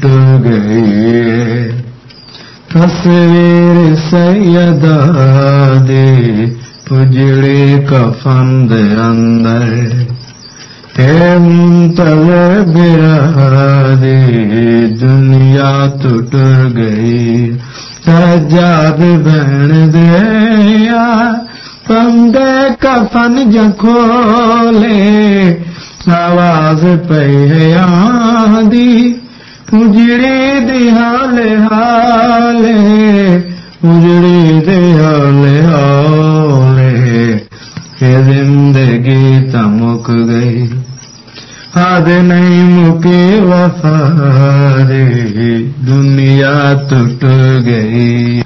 ٹوٹ گئی تصویر سیدہ دے پجڑے کفن دے اندر۔ اے منتل برادے دنیا ٹوٹ گئی۔ سجاد بہن دیا، پندے کفن جکھولے آواز پہ آدھی اجڑی دی حال اجڑی دی حال زندگی تمک گئی۔ حد نہیں مکے وفا دنیا ٹوٹ گئی۔